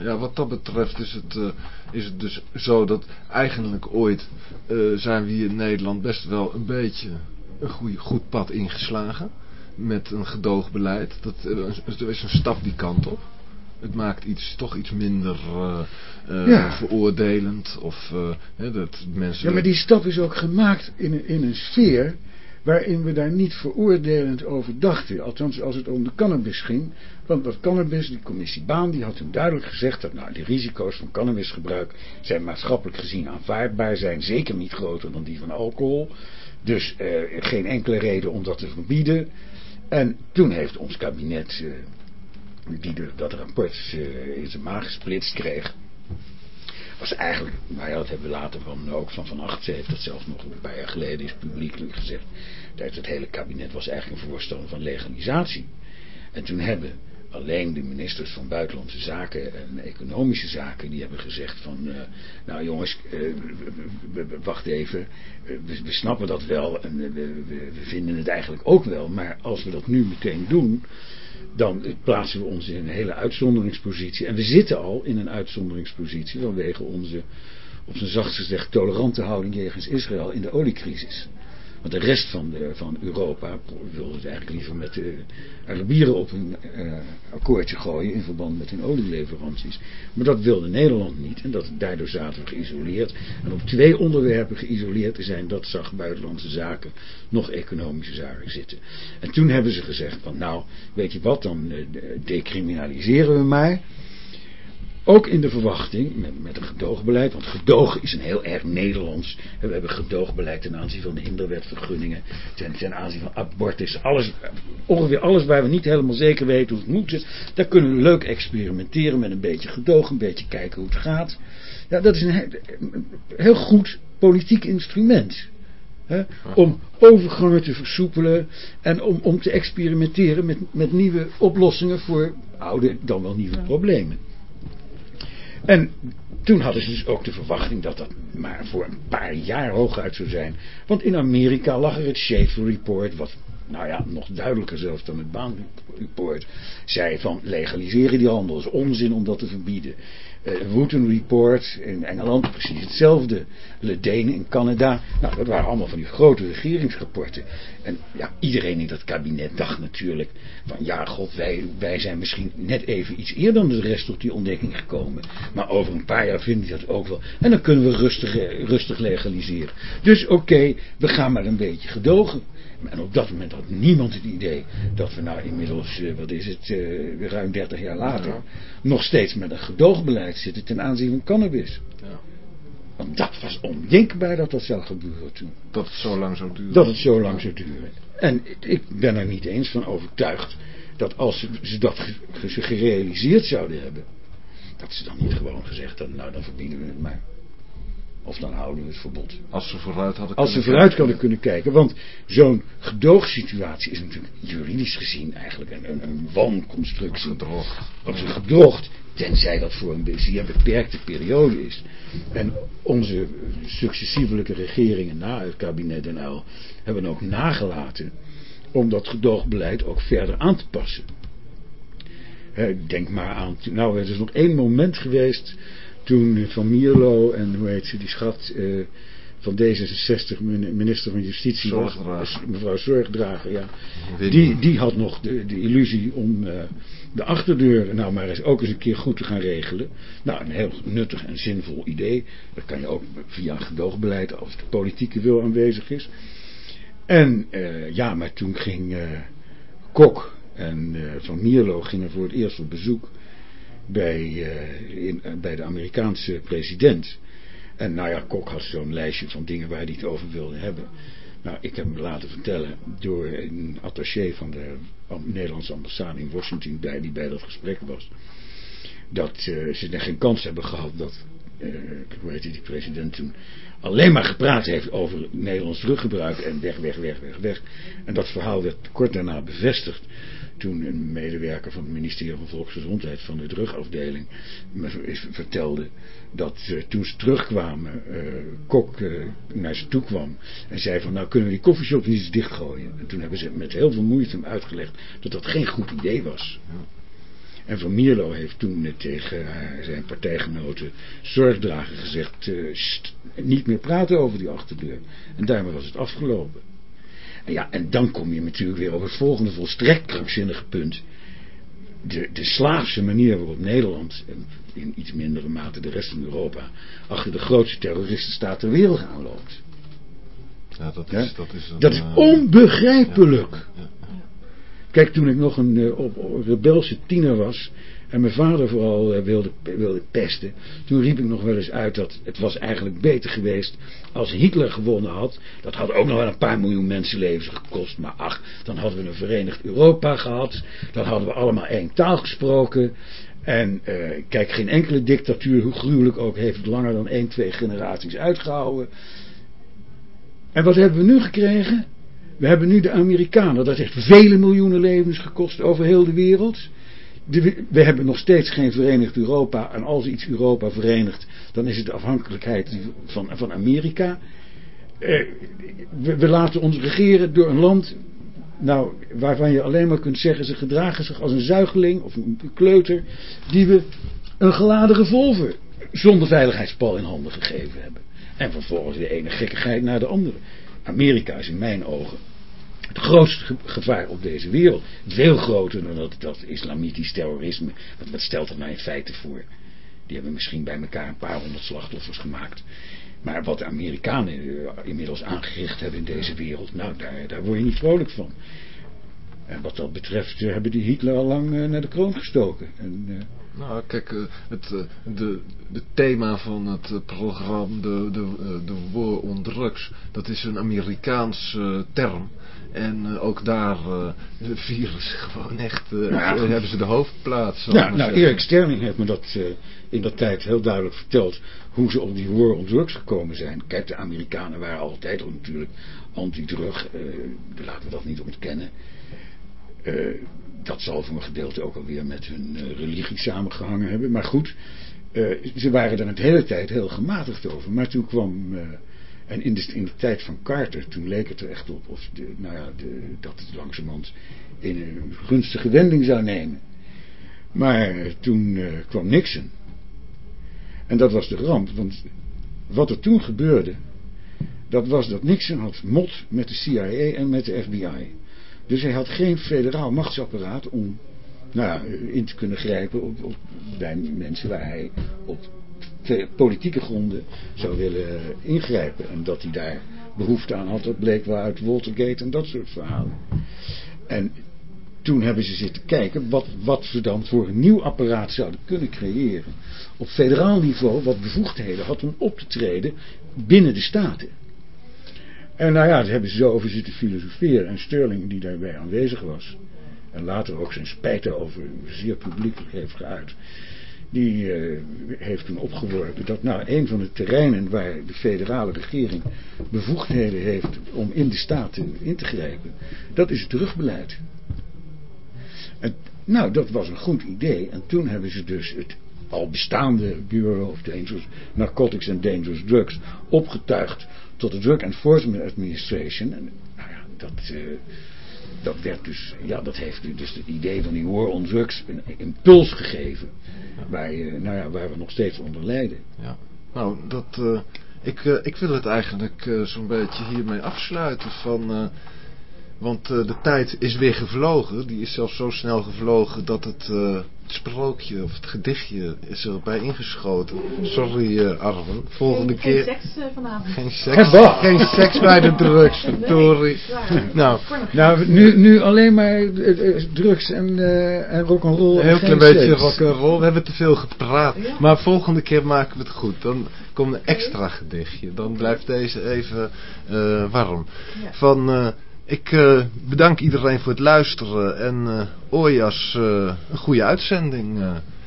Ja, wat dat betreft is het, eh, is het dus zo dat eigenlijk ooit eh, zijn we hier in Nederland best wel een beetje een goeie, goed pad ingeslagen. Met een gedoogbeleid. Dat eh, er is een stap die kant op. Het maakt iets, toch iets minder Ja. veroordelend. Of hè, dat mensen... Ja, maar die stap is ook gemaakt in in een sfeer waarin we daar niet veroordelend over dachten. Althans, als het om de cannabis ging. Want dat cannabis, die commissie Baan, die had toen duidelijk gezegd dat nou, de risico's van cannabisgebruik zijn maatschappelijk gezien aanvaardbaar, zijn zeker niet groter dan die van alcohol. Dus eh, geen enkele reden om dat te verbieden. En toen heeft ons kabinet, eh, die dat rapport eh, in zijn maag gesplitst kreeg, was eigenlijk, nou ja, dat hebben we later van, ook van Van Acht heeft dat zelfs nog een paar jaar geleden is publiekelijk gezegd. Dat het hele kabinet was eigenlijk een voorstander van legalisatie. En toen hebben alleen de ministers van Buitenlandse Zaken en Economische Zaken, die hebben gezegd van, eh, nou jongens, we- wacht even, eh, we, snappen dat wel en we vinden het eigenlijk ook wel, maar als we dat nu meteen doen, dan plaatsen we ons in een hele uitzonderingspositie. En we zitten al in een uitzonderingspositie vanwege onze, op zijn zachtst gezegd, tolerante houding jegens Israël in de oliecrisis. Want de rest van, de, van Europa wilde het eigenlijk liever met de Arabieren op een eh, akkoordje gooien in verband met hun olieleveranties. Maar dat wilde Nederland niet en dat, daardoor zaten we geïsoleerd. En op twee onderwerpen geïsoleerd te zijn, dat zag buitenlandse zaken nog economische zaken zitten. En toen hebben ze gezegd van nou, weet je wat, dan eh, decriminaliseren we maar. Ook in de verwachting, met, met een gedoogbeleid, want gedogen is een heel erg Nederlands. We hebben gedoogbeleid ten aanzien van de hinderwetvergunningen, ten, ten aanzien van abortus, alles, ongeveer alles waar we niet helemaal zeker weten hoe het moet. Daar kunnen we leuk experimenteren met een beetje gedoog, een beetje kijken hoe het gaat. Ja, dat is een he- een heel goed politiek instrument. Hè, om overgangen te versoepelen en om, om te experimenteren met, met nieuwe oplossingen voor oude, dan wel nieuwe problemen. En toen hadden ze dus ook de verwachting dat dat maar voor een paar jaar hooguit zou zijn. Want in Amerika lag er het Schaefer Report, wat nou ja, nog duidelijker zelfs dan het Baan Report, zei van legaliseren die handel, is onzin om dat te verbieden. Eh Wooten Report in Engeland precies hetzelfde. Le Dain in Canada. Nou, dat waren allemaal van die grote regeringsrapporten. En ja, iedereen in dat kabinet dacht natuurlijk van ja, god, wij, wij zijn misschien net even iets eerder dan de rest tot die ontdekking gekomen. Maar over een paar jaar vinden die dat ook wel. En dan kunnen we rustig, rustig legaliseren. Dus oké, we gaan maar een beetje gedogen. En op dat moment had niemand het idee dat we nou inmiddels, eh, wat is het, eh, ruim 30 jaar later, nog steeds met een gedoogbeleid zitten ten aanzien van cannabis. Ja. Want dat was ondenkbaar dat dat zou gebeuren toen. Dat het zo lang zou duren. Dat het zo lang zou duren. En ik ben er niet eens van overtuigd dat als ze, dat gerealiseerd zouden hebben, dat ze dan niet gewoon gezegd hadden, nou dan verbieden we het maar. Of dan houden we het verbod. Als ze vooruit hadden Als ze kunnen vooruit kijken. hadden kunnen kijken. Want zo'n gedoogsituatie is natuurlijk juridisch gezien eigenlijk een, een, een wanconstructie. Ze gedroogd. Tenzij dat voor een zeer beperkte periode is. En onze successievelijke regeringen na het kabinet Den Uyl hebben ook nagelaten om dat gedoogbeleid ook verder aan te passen. Denk maar aan, nou er is nog één moment geweest toen Van Mierlo en hoe heet ze, die schat eh, van D66, min- minister van Justitie Zorgdrager. mevrouw Zorgdrager, ja. Die, die had nog de, de illusie om eh, de achterdeur nou maar eens ook eens een keer goed te gaan regelen. Nou, een heel nuttig en zinvol idee. Dat kan je ook via een gedoogbeleid als de politieke wil aanwezig is. En eh, ja, maar toen ging Kok en Van Mierlo gingen voor het eerst op bezoek bij, eh, in, eh, bij de Amerikaanse president. En nou ja, Kok had zo'n lijstje van dingen waar hij het over wilde hebben. Nou, ik heb me laten vertellen door een attaché van de Nederlandse ambassade in Washington, bij, die bij dat gesprek was, dat eh, ze er geen kans hebben gehad dat hoe heet die president toen, alleen maar gepraat heeft over Nederlands druggebruik en weg, weg, weg, weg, weg. En dat verhaal werd kort daarna bevestigd toen een medewerker van het ministerie van Volksgezondheid van de drugafdeling me vertelde dat uh, toen ze terugkwamen, uh, Kok uh, naar ze toe kwam en zei van nou kunnen we die koffieshop niet eens dichtgooien. En toen hebben ze met heel veel moeite hem uitgelegd dat dat geen goed idee was. En Van Mierlo heeft toen tegen zijn partijgenoten zorgdrager gezegd, niet meer praten over die achterdeur. En daarmee was het afgelopen. En ja, en dan kom je natuurlijk weer op het volgende volstrekt krankzinnige punt. De, de slaafse manier waarop Nederland, en in iets mindere mate de rest van Europa, achter de grootste terroristenstaat ter wereld aanloopt. Ja, dat is, dat is, dat is onbegrijpelijk. Ja, ja, Kijk, toen ik nog een uh, op, op rebelse tiener was en mijn vader vooral uh, wilde, wilde pesten, toen riep ik nog wel eens uit dat het was eigenlijk beter geweest als Hitler gewonnen had. Dat had ook nog wel een paar miljoen mensenlevens gekost, maar ach, dan hadden we een verenigd Europa gehad, dan hadden we allemaal één taal gesproken. En uh, kijk, geen enkele dictatuur, hoe gruwelijk ook, heeft het langer dan één, twee generaties uitgehouden. En wat hebben we nu gekregen? We hebben nu de Amerikanen. Dat heeft vele miljoenen levens gekost over heel de wereld. We hebben nog steeds geen verenigd Europa. En als iets Europa verenigt, dan is het de afhankelijkheid van, van Amerika. Eh, we, we, laten ons regeren door een land nou, waarvan je alleen maar kunt zeggen... ze gedragen zich als een zuigeling of een kleuter... die we een geladen revolver zonder veiligheidspal in handen gegeven hebben. En vervolgens de ene gekkigheid naar de andere. Amerika is in mijn ogen het grootste gevaar op deze wereld. Veel groter dan dat, islamitisch terrorisme. Wat, wat stelt dat nou in feite voor? Die hebben misschien bij elkaar een paar honderd slachtoffers gemaakt. Maar wat de Amerikanen eh, inmiddels aangericht hebben in deze wereld, nou, daar, daar word je niet vrolijk van. En wat dat betreft eh, hebben die Hitler al lang uh, naar de kroon gestoken. En. Nou, kijk, het de, de thema van het programma, de, de, de war on drugs, dat is een Amerikaans term. En uh, ook daar uh, de virus gewoon echt, uh, ja. hebben ze de hoofdplaats. Ja, nou Erik Sterling heeft me dat in dat tijd heel duidelijk verteld. Hoe ze op die war on drugs gekomen zijn. Kijk, de Amerikanen waren altijd al natuurlijk anti-drug. laten we dat niet ontkennen. dat zal voor een gedeelte ook alweer met hun religie samengehangen hebben. Maar goed, ze waren er een hele tijd heel gematigd over. Maar toen kwam en in de, tijd van Carter, toen leek het er echt op of de, nou ja, de, dat het langzamerhand in een gunstige wending zou nemen. Maar toen uh, kwam Nixon. En dat was de ramp, want wat er toen gebeurde, dat was dat Nixon had mot met de CIA en met de FBI. Dus hij had geen federaal machtsapparaat om nou ja, in te kunnen grijpen op, op, bij mensen waar hij op politieke gronden zou willen ingrijpen. En dat hij daar behoefte aan had, dat bleek wel uit Watergate en dat soort verhalen. En toen hebben ze zitten kijken wat, wat ze dan voor een nieuw apparaat zouden kunnen creëren. Op federaal niveau wat bevoegdheden had om op te treden binnen de staten. En nou ja, daar hebben ze zo over zitten filosoferen. En Sterling, die daarbij aanwezig was, en later ook zijn spijt daarover zeer publiekelijk heeft geuit die uh, heeft toen opgeworpen dat nou een van de terreinen waar de federale regering bevoegdheden heeft om in de staten in te grijpen, dat is het terugbeleid. En, nou, dat was een goed idee. En toen hebben ze dus het al bestaande Bureau of Dangerous Narcotics and Dangerous Drugs opgetuigd tot de Drug Enforcement Administration. En nou ja, dat... Uh, dat werd dus, ja, dat heeft dus het idee van die war on drugs een impuls gegeven. Waar, je, nou ja, waar we nog steeds onder lijden. Ja. Nou, dat, uh, ik, uh, ik wil het eigenlijk uh, zo'n beetje hiermee afsluiten van... want de tijd is weer gevlogen. Die is zelfs zo snel gevlogen dat het sprookje of het gedichtje is erbij ingeschoten. Sorry uh, Arwen. Volgende geen, keer. Geen seks uh, vanavond. Geen seks. geen seks bij de drugs. Sorry. Nee, nou, nou nu, nu alleen maar drugs en, en rock'n'roll. Een heel klein beetje rock'n'roll. We hebben te veel gepraat. Ja. Maar volgende keer maken we het goed. Dan komt een extra gedichtje. Dan blijft deze even warm. Ja. Van... Ik uh, bedank iedereen voor het luisteren en uh, Ojas, uh, een goede uitzending.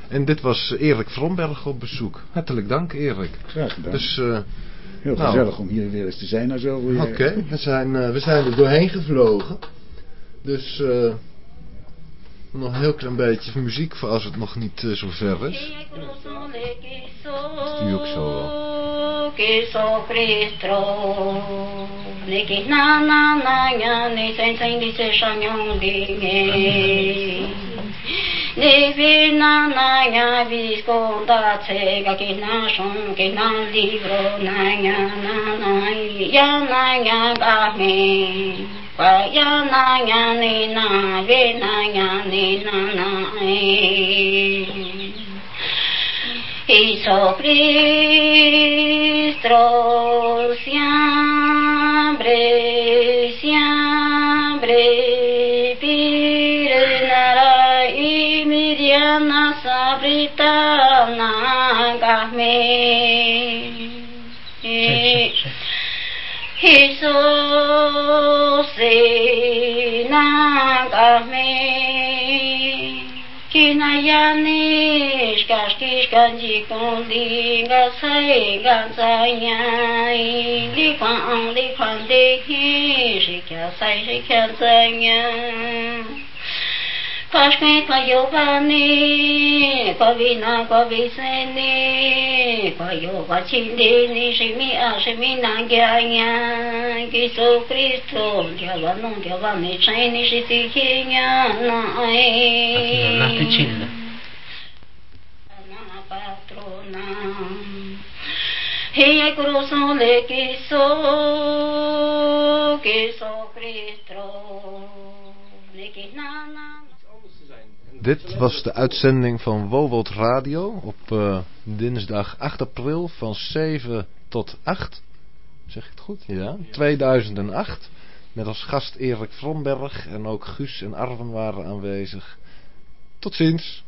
En dit was Erik Vromberg op bezoek. Hartelijk dank Erik. Graag gedaan. Dus, Heel nou. gezellig om hier weer eens te zijn na zoveel jaar. Oké, we, zijn, we zijn er doorheen gevlogen. Dus uh, nog een heel klein beetje muziek voor als het nog niet uh, zo ver is. Ook zo wel. ne vi na na vi skonda tse ga na shon na libro na na na ya na ga me pa na ya ni na Cristo siempre siempre pirenara y sabritana Hisuse nangame Kinayanish kashkish kanjikon linga saigan sayai que likang dehi shikya sai shikya sayai कष्मे कयोगाने कविना कविसेने कयोग छिन्दिने सिमी आसिमी नाग्याया किसो क्रिस्तो ध्यावानो ध्यावाने छैनि सितिखेया नाए पात्रोना हे क्रोसोले किसो किसो क्रिस्त्रो लेकिन नाना Dit was de uitzending van Wowold Radio op uh, dinsdag 8 april van 7 tot 8. Zeg ik het goed? Ja. 2008. Met als gast Erik Vromberg en ook Guus en Arven waren aanwezig. Tot ziens.